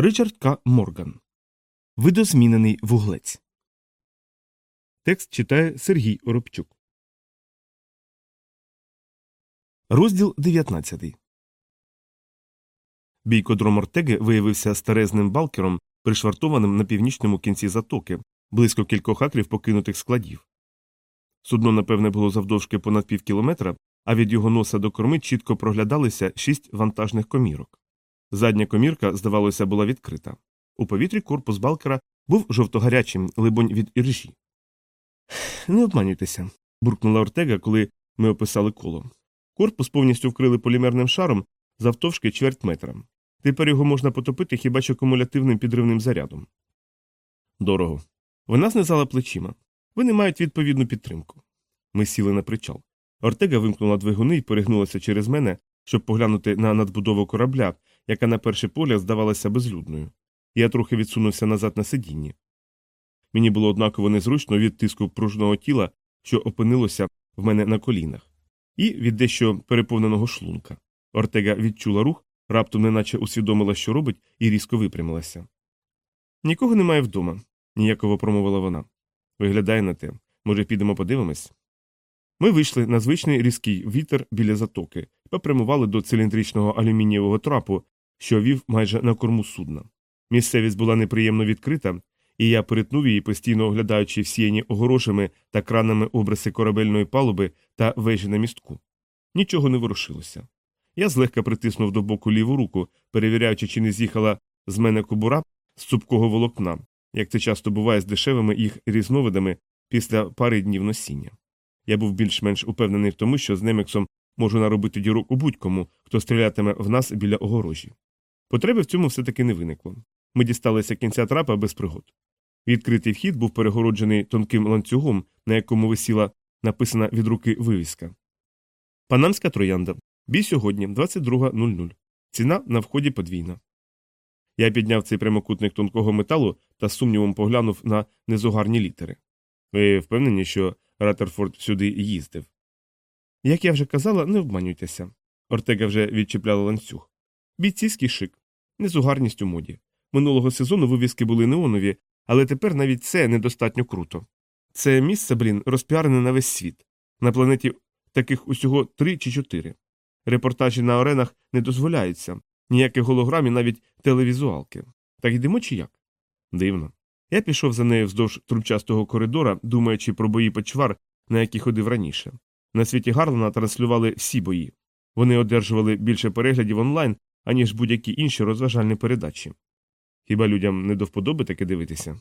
Ричард К. Морган. Видозмінений вуглець. Текст читає Сергій Оробчук. Розділ 19. Бійкодром Ортеги виявився старезним балкером, пришвартованим на північному кінці затоки, близько кількох акрів покинутих складів. Судно, напевне, було завдовжки понад пів кілометра, а від його носа до корми чітко проглядалися шість вантажних комірок. Задня комірка, здавалося, була відкрита. У повітрі корпус балкера був жовтогарячим, либонь від іржі. Не обманюйтеся, буркнула Ортега, коли ми описали коло. Корпус повністю вкрили полімерним шаром завтовшки чверть метра. Тепер його можна потопити хіба що кумулятивним підривним зарядом. Дорого. Вона знизала плечима. Вони мають відповідну підтримку. Ми сіли на причал. Ортега вимкнула двигуни і перегнулася через мене, щоб поглянути на надбудову корабля, яка на перший погляд здавалася безлюдною. Я трохи відсунувся назад на сидінні. Мені було однаково незручно від тиску пружного тіла, що опинилося в мене на колінах, і від дещо переповненого шлунка. Ортега відчула рух, раптом неначе усвідомила, що робить, і різко випрямилася. Нікого немає вдома, ніяково промовила вона. Виглядає на те. Може, підемо подивимось? Ми вийшли на звичний різкий вітер біля затоки попрямували до циліндричного алюмінієвого трапу, що вів майже на корму судна. Місцевість була неприємно відкрита, і я перетнув її, постійно оглядаючи всіяні огорошами та кранами обриси корабельної палуби та вежі на містку. Нічого не ворушилося. Я злегка притиснув до боку ліву руку, перевіряючи, чи не з'їхала з мене кобура з цупкого волокна, як це часто буває з дешевими їх різновидами після пари днів носіння. Я був більш-менш упевнений в тому, що з Немексом можу наробити дірок у будь-кому, хто стрілятиме в нас біля огорожі. Потреби в цьому все таки не виникло. Ми дісталися кінця трапа без пригод. Відкритий вхід був перегороджений тонким ланцюгом, на якому висіла написана від руки вивіска. Панамська троянда. Бій сьогодні, 22.00. Ціна на вході подвійна. Я підняв цей прямокутник тонкого металу та сумнівом поглянув на незугарні літери. Ви впевнені, що Ратерфорд сюди їздив? Як я вже казала, не обманюйтеся. Ортега вже відчіпляла ланцюг. Бійцівський шик, незугарність у моді. Минулого сезону вивіски були неонові, але тепер навіть це недостатньо круто. Це місце, блін, розпіарене на весь світ. На планеті таких усього три чи чотири. Репортажі на аренах не дозволяються, ніяких голограмів, навіть телевізуалки. Так йдемо чи як? Дивно. Я пішов за нею вздовж трубчастого коридора, думаючи про бої почвар, на які ходив раніше. На світі Гарлена транслювали всі бої. Вони одержували більше переглядів онлайн, аніж будь-які інші розважальні передачі. Хіба людям не до вподоби таке дивитися?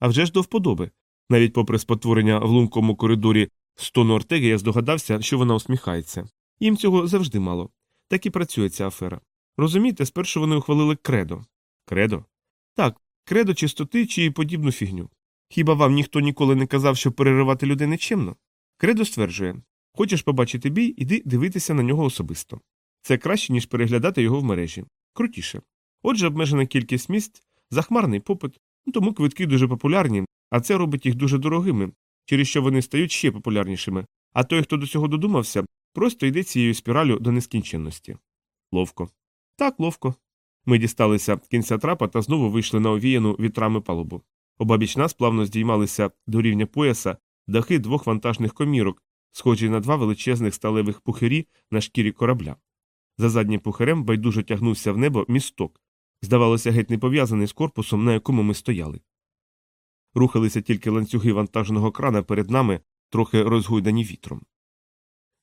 А вже ж до вподоби. Навіть попри спотворення в лункому коридорі стону Ортеги, я здогадався, що вона усміхається. Їм цього завжди мало. Так і працює ця афера. Розумієте, спершу вони ухвалили кредо. Кредо? Так, кредо чистоти чи подібну фігню. Хіба вам ніхто ніколи не казав, що переривати людей нечемно? Кредо стверджує хочеш побачити бій, іди дивитися на нього особисто. Це краще, ніж переглядати його в мережі. Крутіше. Отже, обмежена кількість місць, захмарний попит, ну, тому квитки дуже популярні, а це робить їх дуже дорогими, через що вони стають ще популярнішими. А той, хто до цього додумався, просто йде цією спіралю до нескінченності. Ловко. Так, ловко. Ми дісталися кінця трапа та знову вийшли на овіяну вітрами палубу. Обабіч нас плавно здіймалися до рівня пояса дахи двох вантажних комірок, схожі на два величезних сталевих пухирі на шкірі корабля. За заднім пухарем байдуже тягнувся в небо місток, здавалося, геть не пов'язаний з корпусом, на якому ми стояли. Рухалися тільки ланцюги вантажного крана перед нами, трохи розгойдані вітром.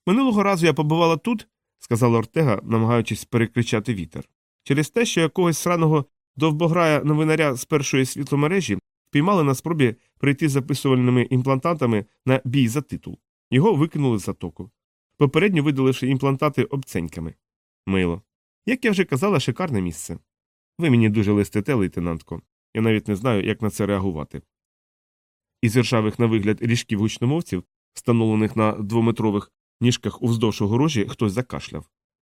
Минулого разу я побувала тут, сказала Ортега, намагаючись перекричати вітер. Через те, що якогось сраного довбограя новинаря з першої світломережі впіймали на спробі прийти записувальними імплантантами на бій за титул. Його викинули з затоку. Попередньо видаливши імплантати обценьками. Мило. Як я вже казала, шикарне місце. Ви мені дуже листите, лейтенантко. Я навіть не знаю, як на це реагувати. Із ржавих на вигляд ріжків гучномовців, встановлених на двометрових ніжках уздовж огорожі, хтось закашляв.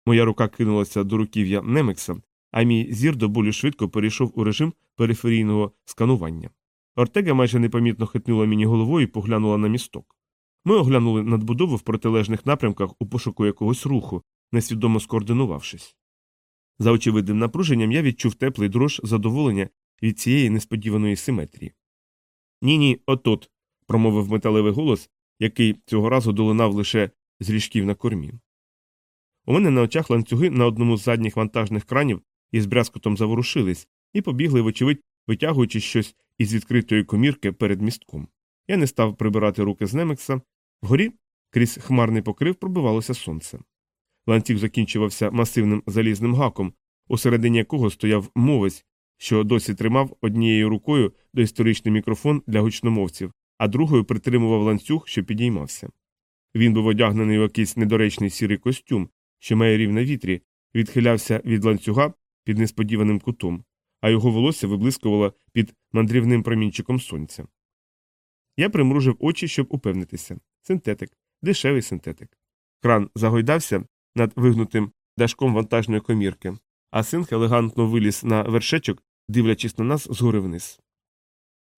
Моя рука кинулася до руків'я Немекса, а мій зір до болю швидко перейшов у режим периферійного сканування. Ортега майже непомітно хитнула мені головою і поглянула на місток. Ми оглянули надбудову в протилежних напрямках у пошуку якогось руху, несвідомо скоординувавшись. За очевидним напруженням я відчув теплий дрож задоволення від цієї несподіваної симетрії. Ні, ні, отут, промовив металевий голос, який цього разу долинав лише з ріжків на кормі. У мене на очах ланцюги на одному з задніх вантажних кранів із брязкотом заворушились і побігли, вочевидь, витягуючи щось із відкритої комірки перед містком. Я не став прибирати руки з Немекса. Вгорі, крізь хмарний покрив, пробивалося сонце. Ланцюг закінчувався масивним залізним гаком, усередині якого стояв мовець, що досі тримав однією рукою доісторичний мікрофон для гучномовців, а другою притримував ланцюг, що підіймався. Він був одягнений у якийсь недоречний сірий костюм, що має рів на вітрі, відхилявся від ланцюга під несподіваним кутом, а його волосся виблискувало під мандрівним промінчиком сонця. Я примружив очі, щоб упевнитися синтетик, дешевий синтетик. Кран загойдався над вигнутим дашком вантажної комірки, а синх елегантно виліз на вершечок, дивлячись на нас згори вниз.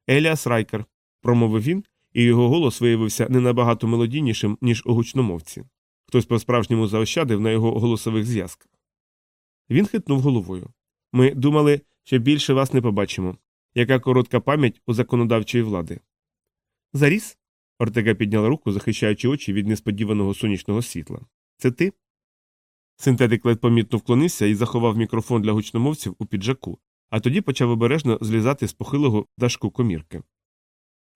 Еліас Райкер, промовив він, і його голос виявився не набагато мелодійнішим, ніж у гучномовці. Хтось по справжньому заощадив на його голосових зв'язках. Він хитнув головою. Ми думали, що більше вас не побачимо. Яка коротка пам'ять у законодавчої влади. Заріс? Ортега підняла руку, захищаючи очі від несподіваного сонячного світла. Це ти? Синтетик ледь помітно вклонився і заховав мікрофон для гучномовців у піджаку, а тоді почав обережно злізати з похилого дашку комірки.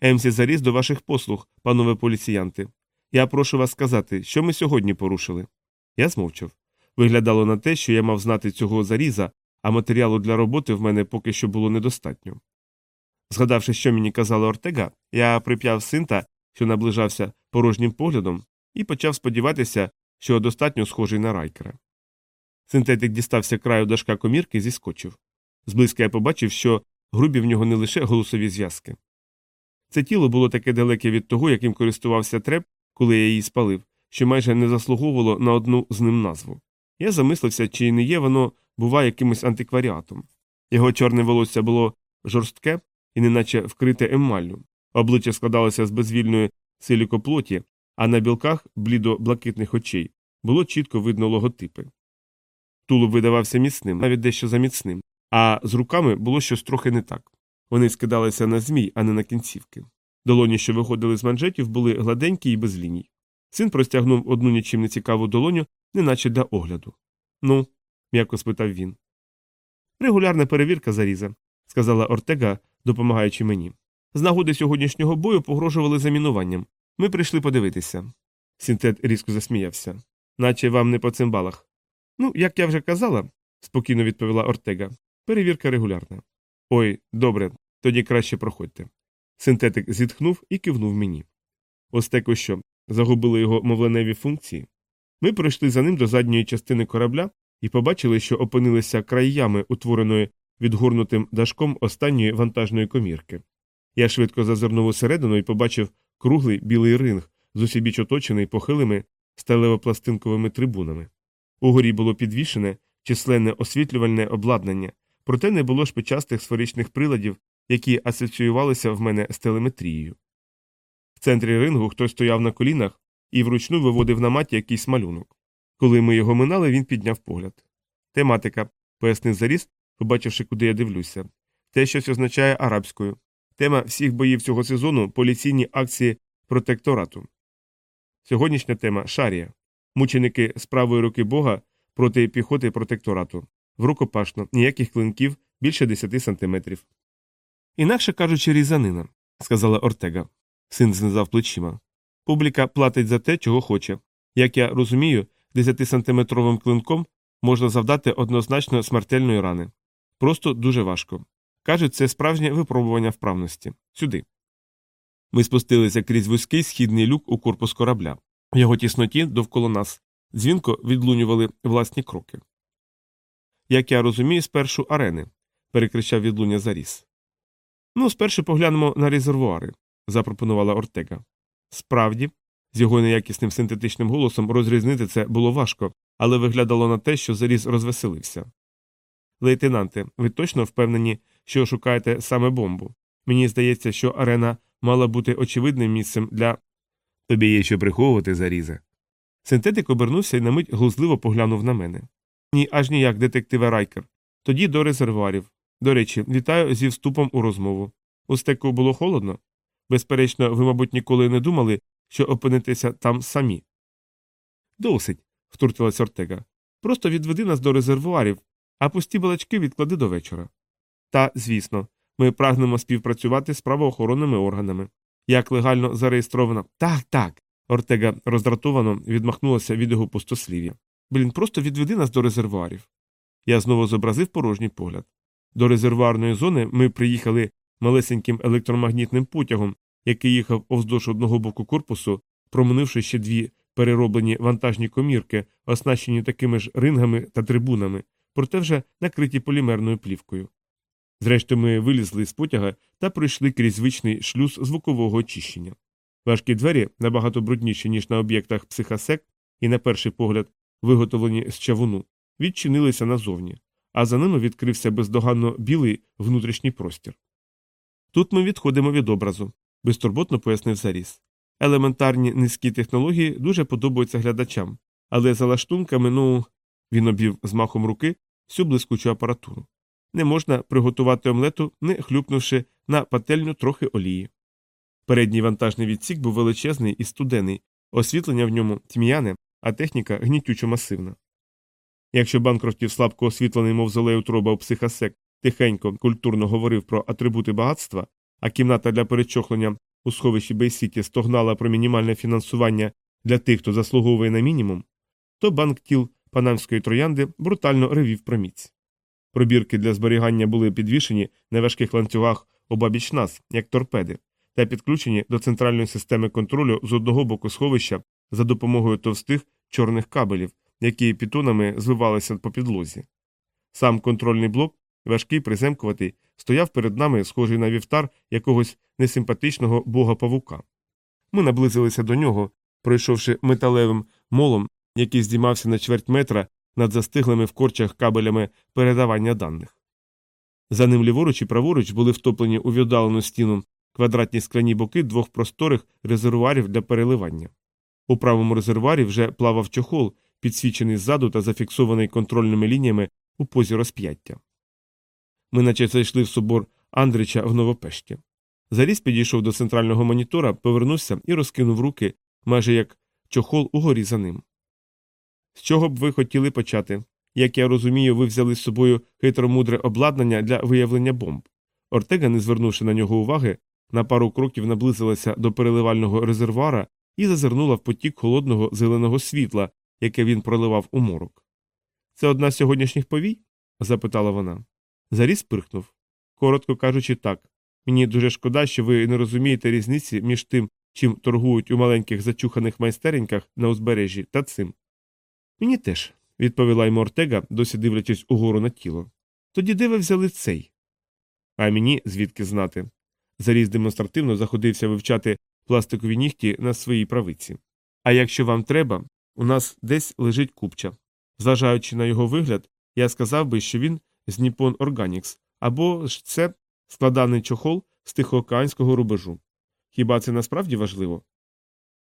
Емсі заріс до ваших послуг, панове поліціянти. Я прошу вас сказати, що ми сьогодні порушили. Я змовчав. Виглядало на те, що я мав знати цього заріза, а матеріалу для роботи в мене поки що було недостатньо. Згадавши, що мені казала Ортега, я прип'яв синта, що наближався порожнім поглядом, і почав сподіватися, що достатньо схожий на райкера. Синтетик дістався краю дашка комірки і зіскочив. Зблизька я побачив, що грубі в нього не лише голосові зв'язки. Це тіло було таке далеке від того, яким користувався треп, коли я її спалив, що майже не заслуговувало на одну з ним назву. Я замислився, чи не є воно, буває, якимось антикваріатом. Його чорне волосся було жорстке і неначе вкрите емаллю, обличчя складалося з безвільної силікоплоті, а на білках блідо блакитних очей було чітко видно логотипи. Тулуб видавався міцним, навіть дещо заміцним, а з руками було щось трохи не так. Вони скидалися на змій, а не на кінцівки. Долоні, що виходили з манжетів, були гладенькі і без ліній. Син простягнув одну нічим не цікаву долоню, неначе для огляду. Ну, м'яко спитав він. Регулярна перевірка заріза, сказала Ортега, допомагаючи мені. З нагоди сьогоднішнього бою погрожували замінуванням. Ми прийшли подивитися. Синтет різко засміявся. Наче вам не по цимбалах. Ну, як я вже казала, спокійно відповіла Ортега. Перевірка регулярна. Ой, добре, тоді краще проходьте. Синтетик зітхнув і кивнув мені. Остеко що, загубили його мовленеві функції. Ми пройшли за ним до задньої частини корабля і побачили, що опинилися край ями, утвореної відгорнутим дашком останньої вантажної комірки. Я швидко зазирнув усередину і побачив круглий білий ринг, з усібіч оточений похилими сталево-пластинковими трибунами. Угорі було підвішене численне освітлювальне обладнання, проте не було шпичастих сферичних приладів, які асоціювалися в мене з телеметрією. В центрі рингу хтось стояв на колінах і вручну виводив на маті якийсь малюнок. Коли ми його минали, він підняв погляд. Тематика, пояснив заріс, побачивши, куди я дивлюся. Те щось означає арабською. Тема всіх боїв цього сезону поліційні акції протекторату. Сьогоднішня тема шарія. Мученики з правої руки Бога проти піхоти протекторату. В рукопашно, ніяких клинків більше 10 сантиметрів. Інакше кажучи, різанина, сказала Ортега. Син знизав плечима. Публіка платить за те, чого хоче. Як я розумію, 10-сантиметровим клинком можна завдати однозначно смертельної рани. Просто дуже важко. Кажуть, це справжнє випробування вправності. Сюди. Ми спустилися крізь вузький східний люк у корпус корабля. В його тісноті довкола нас дзвінко відлунювали власні кроки. Як я розумію, спершу арени, перекричав відлуння заріс. Ну, спершу поглянемо на резервуари, запропонувала Ортега. Справді, з його неякісним синтетичним голосом розрізнити це було важко, але виглядало на те, що заріз розвеселився. Лейтенанте, ви точно впевнені, що шукаєте саме бомбу? Мені здається, що арена мала бути очевидним місцем для. Тобі є що приховувати, зарізе. Синтетик обернувся і на мить глузливо поглянув на мене. Ні, аж ніяк, детективе Райкер. Тоді до резервуарів. До речі, вітаю зі вступом у розмову. У стеку було холодно? Безперечно, ви, мабуть, ніколи не думали, що опинитеся там самі. Досить, втрутилась Ортега. Просто відведи нас до резервуарів, а пусті балачки відклади до вечора. Та, звісно, ми прагнемо співпрацювати з правоохоронними органами. Як легально зареєстровано. Так, так. Ортега роздратовано відмахнулася від його пустослів'я. Блін, просто відведи нас до резервуарів. Я знову зобразив порожній погляд. До резервуарної зони ми приїхали малесеньким електромагнітним потягом, який їхав овздовж одного боку корпусу, проминивши ще дві перероблені вантажні комірки, оснащені такими ж рингами та трибунами, проте вже накриті полімерною плівкою. Зрештою, ми вилізли з потяга та пройшли крізь звичний шлюз звукового очищення. Важкі двері набагато брудніші, ніж на об'єктах психосек, і, на перший погляд, виготовлені з чавуну, відчинилися назовні, а за ними відкрився бездоганно білий внутрішній простір. Тут ми відходимо від образу, безтурботно пояснив Заріс. Елементарні низькі технології дуже подобаються глядачам, але за лаштунками, ну, він обвів з махом руки всю блискучу апаратуру. Не можна приготувати омлету, не хлюпнувши на пательню трохи олії. Передній вантажний відсік був величезний і студений, освітлення в ньому тьмяне, а техніка гнітючо масивна. Якщо Банкрофтів слабко освітлений мовзолей утроба у психосек тихенько, культурно говорив про атрибути багатства, а кімната для перечохлення у сховищі Бейсіті стогнала про мінімальне фінансування для тих, хто заслуговує на мінімум, то банк тіл панамської троянди брутально ревів про міць. Пробірки для зберігання були підвішені на важких ланцюгах обабіч нас, як торпеди, та підключені до центральної системи контролю з одного боку сховища за допомогою товстих чорних кабелів, які пітонами звивалися по підлозі. Сам контрольний блок, важкий приземкуватий, стояв перед нами, схожий на вівтар якогось несимпатичного бога павука. Ми наблизилися до нього, пройшовши металевим молом, який здіймався на чверть метра над застиглими в корчах кабелями передавання даних. За ним ліворуч і праворуч були втоплені у віддалену стіну квадратні скляні боки двох просторих резервуарів для переливання. У правому резервуарі вже плавав чохол, підсвічений ззаду та зафіксований контрольними лініями у позі розп'яття. Ми наче зайшли в собор Андрича в Новопешті. Заріс підійшов до центрального монітора, повернувся і розкинув руки, майже як чохол угорі за ним. З чого б ви хотіли почати? Як я розумію, ви взяли з собою хитромудре обладнання для виявлення бомб. Ортега, не звернувши на нього уваги, на пару кроків наблизилася до переливального резервуара і зазирнула в потік холодного зеленого світла, яке він проливав у морок. Це одна з сьогоднішніх повій? запитала вона. Заріс пирхнув. Коротко кажучи, так. Мені дуже шкода, що ви не розумієте різниці між тим, чим торгують у маленьких зачуханих майстереньках на узбережжі, та цим. Мені теж, відповіла йому Ортега, досі дивлячись угору на тіло. Тоді де ви взяли цей? А мені звідки знати. Заріз демонстративно заходився вивчати пластикові нігті на своїй правиці. А якщо вам треба, у нас десь лежить купча. Зважаючи на його вигляд, я сказав би, що він з Nippon Organics, або ж це складаний чохол з тихоокеанського рубежу. Хіба це насправді важливо?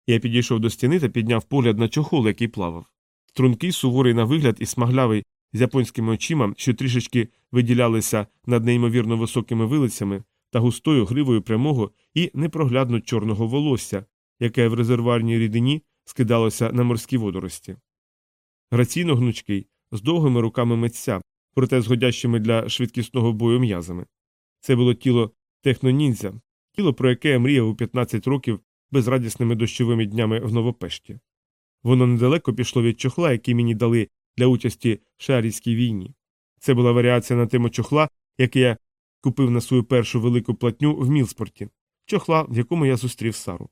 Я підійшов до стіни та підняв погляд на чохол, який плавав. Стрункий, суворий на вигляд і смаглявий з японськими очима, що трішечки виділялися над неймовірно високими вилицями та густою гривою прямого і непроглядно чорного волосся, яке в резервуарній рідині скидалося на морські водорості. Граційно гнучкий, з довгими руками митця, проте згодящими для швидкісного бою м'язами. Це було тіло техноніндзя, тіло, про яке я мріяв у 15 років безрадісними дощовими днями в Новопешті. Воно недалеко пішло від чохла, який мені дали для участі в шарійській війні. Це була варіація на тему чохла, який я купив на свою першу велику платню в Мілспорті, чохла, в якому я зустрів Сару.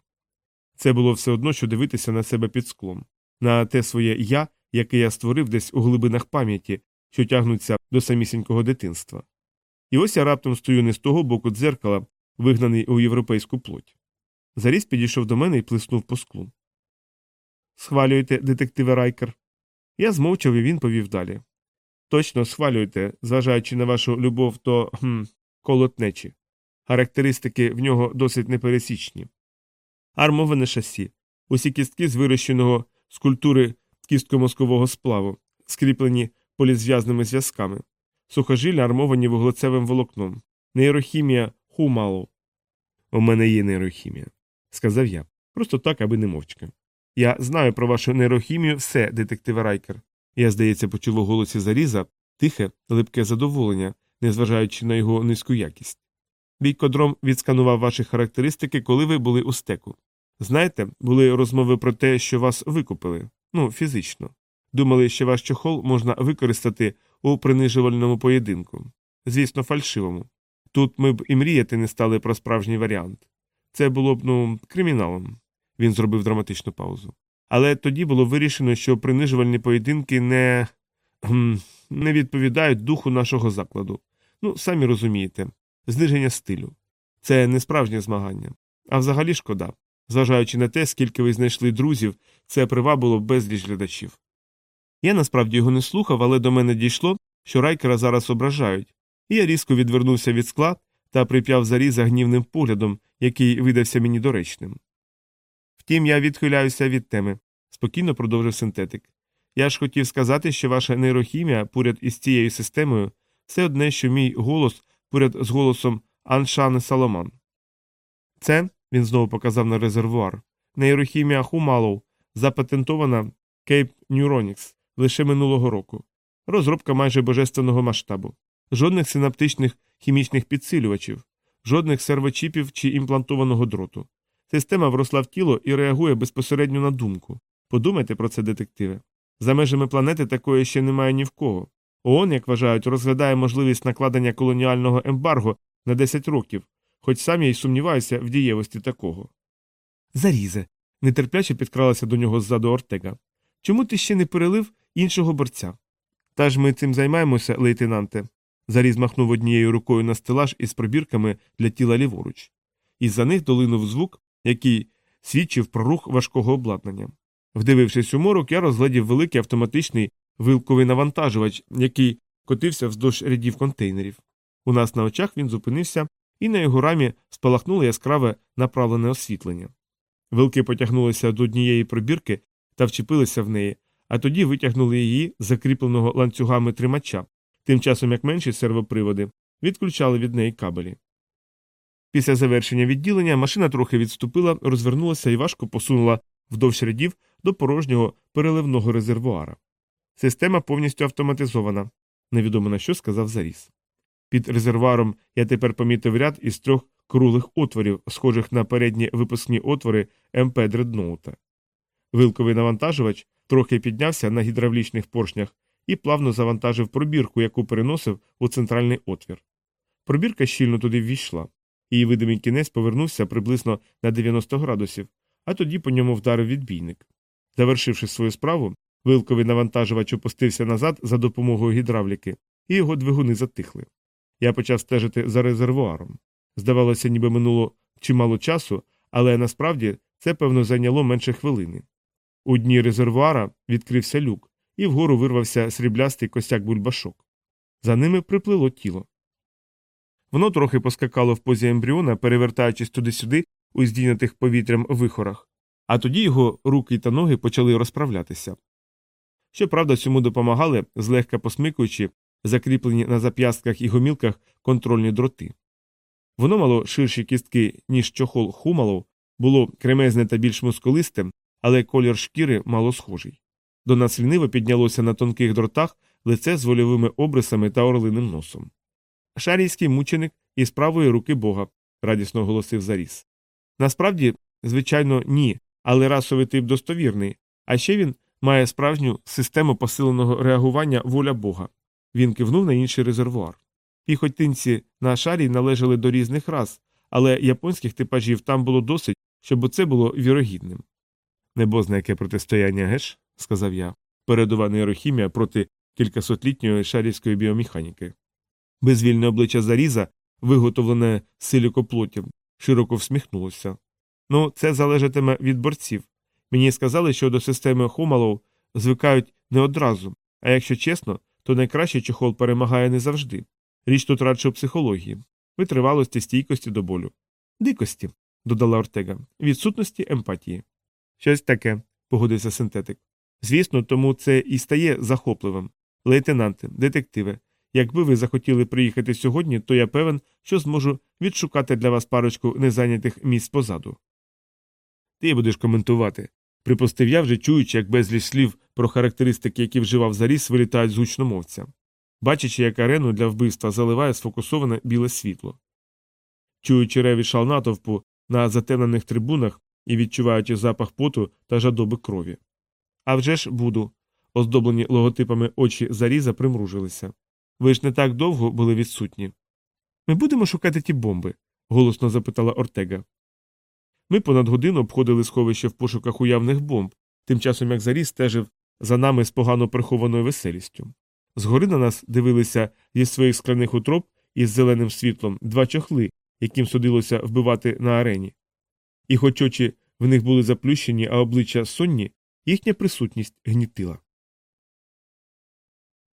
Це було все одно, що дивитися на себе під склом, на те своє я, яке я створив десь у глибинах пам'яті, що тягнуться до самісінького дитинства. І ось я раптом стою не з того боку дзеркала, вигнаний у європейську плоть. Заріс підійшов до мене і плеснув по склу. Схвалюєте, детективе Райкер? Я змовчав і він повів далі. Точно схвалюєте, зважаючи на вашу любов до хм, колотнечі. Характеристики в нього досить непересічні. Армоване шасі, усі кістки з вирощеного з культури кістко-мозкового сплаву, скріплені полізв'язними зв'язками, сухожилля армовані вуглецевим волокном, нейрохімія хумалу. У мене є нейрохімія, сказав я. Просто так, аби не мовчки. Я знаю про вашу нейрохімію все, детективе Райкер. Я, здається, почув у голосі заріза тихе, липке задоволення, незважаючи на його низьку якість. Бійкодром відсканував ваші характеристики, коли ви були у стеку. Знаєте, були розмови про те, що вас викупили, ну, фізично. Думали, що ваш чохол можна використати у принижувальному поєдинку. Звісно, фальшивому. Тут ми б і мріяти не стали про справжній варіант. Це було б, ну, криміналом. Він зробив драматичну паузу. Але тоді було вирішено, що принижувальні поєдинки не не відповідають духу нашого закладу. Ну, самі розумієте, зниження стилю. Це не справжнє змагання. А взагалі шкода. Зважаючи на те, скільки ви знайшли друзів, це привабило безліч глядачів. Я насправді його не слухав, але до мене дійшло, що райкера зараз ображають, і я різко відвернувся від скла та прип'яв заріза гнівним поглядом, який видався мені доречним. Втім, я відхиляюся від теми, спокійно продовжив синтетик. Я ж хотів сказати, що ваша нейрохімія поряд із цією системою все одне, що мій голос поряд з голосом Аншани Саломан. Це, він знову показав на резервуар, нейрохімія Хумалоу, запатентована Cape Neuronics лише минулого року. Розробка майже божественного масштабу, жодних синаптичних хімічних підсилювачів, жодних сервочіпів чи імплантованого дроту. Система вросла в тіло і реагує безпосередньо на думку. Подумайте про це, детективи. За межами планети такої ще немає ні в кого. ООН, як вважають, розглядає можливість накладення колоніального ембарго на 10 років, хоч сам я й сумніваюся в дієвості такого. Зарізе. нетерпляче підкралася до нього ззаду Ортега. Чому ти ще не перелив іншого борця? Та ж ми цим займаємося, лейтенанте. Заріз махнув однією рукою на стелаж із пробірками для тіла ліворуч. Із за них долинув звук, який свідчив про рух важкого обладнання. Вдивившись у морок, я розглядів великий автоматичний вилковий навантажувач, який котився вздовж рядів контейнерів. У нас на очах він зупинився, і на його рамі спалахнуло яскраве направлене освітлення. Вилки потягнулися до однієї пробірки та вчепилися в неї, а тоді витягнули її з закріпленого ланцюгами тримача, тим часом як менші сервоприводи відключали від неї кабелі. Після завершення відділення машина трохи відступила, розвернулася і важко посунула вдовж рядів до порожнього переливного резервуара. Система повністю автоматизована, невідомо на що сказав Заріс. Під резервуаром я тепер помітив ряд із трьох круглих отворів, схожих на передні випускні отвори МП Дредноута. Вилковий навантажувач трохи піднявся на гідравлічних поршнях і плавно завантажив пробірку, яку переносив у центральний отвір. Пробірка щільно туди ввійшла. Її видимий кінець повернувся приблизно на 90 градусів, а тоді по ньому вдарив відбійник. Завершивши свою справу, вилковий навантажувач опустився назад за допомогою гідравліки, і його двигуни затихли. Я почав стежити за резервуаром. Здавалося, ніби минуло чимало часу, але насправді це, певно, зайняло менше хвилини. У дні резервуара відкрився люк, і вгору вирвався сріблястий косяк бульбашок. За ними приплило тіло. Воно трохи поскакало в позі ембріона, перевертаючись туди-сюди у здійнятих повітрям вихорах, а тоді його руки та ноги почали розправлятися. Щоправда, цьому допомагали, злегка посмикуючи, закріплені на зап'ястках і гомілках контрольні дроти. Воно мало ширші кістки, ніж чохол хумалов, було кремезне та більш мускулисте, але колір шкіри мало схожий. До нас ліниво піднялося на тонких дротах лице з вольовими обрисами та орлиним носом. Шарійський мученик із правої руки бога, радісно оголосив Заріс. Насправді, звичайно, ні, але расовий тип достовірний, а ще він має справжню систему посиленого реагування воля бога. Він кивнув на інший резервуар. Піхотинці на шарі належали до різних рас, але японських типажів там було досить, щоб це було вірогідним. Небозна яке протистояння геш, сказав я, передова нейрохімія проти кількасотлітньої шарівської біомеханіки. Безвільне обличчя заріза, виготовлене силікоплотів, широко всміхнулося. Ну, це залежатиме від борців. Мені сказали, що до системи Хумалов звикають не одразу, а якщо чесно, то найкращий чохол перемагає не завжди. Річ тут радше у психології, витривалості, стійкості до болю. Дикості, додала Ортега, відсутності емпатії. Щось таке, погодився синтетик. Звісно, тому це і стає захопливим. Лейтенанте, детективе, якби ви захотіли приїхати сьогодні, то я певен, що зможу відшукати для вас парочку незайнятих місць позаду. Ти будеш коментувати. Припустив я вже чуючи, як безліч слів про характеристики, які вживав заріс, вилітають з гучномовця, бачачи, як арену для вбивства заливає сфокусоване біле світло. Чуючи реві шал натовпу на затемнених трибунах і відчуваючи запах поту та жадоби крові. А вже ж буду. Оздоблені логотипами очі заріза примружилися. Ви ж не так довго були відсутні. Ми будемо шукати ті бомби? голосно запитала Ортега. Ми понад годину обходили сховище в пошуках уявних бомб, тим часом як заріз стежив за нами з погано прихованою веселістю. Згори на нас дивилися зі своїх скляних утроб із зеленим світлом два чохли, яким судилося вбивати на арені. І хоч очі в них були заплющені, а обличчя сонні, їхня присутність гнітила.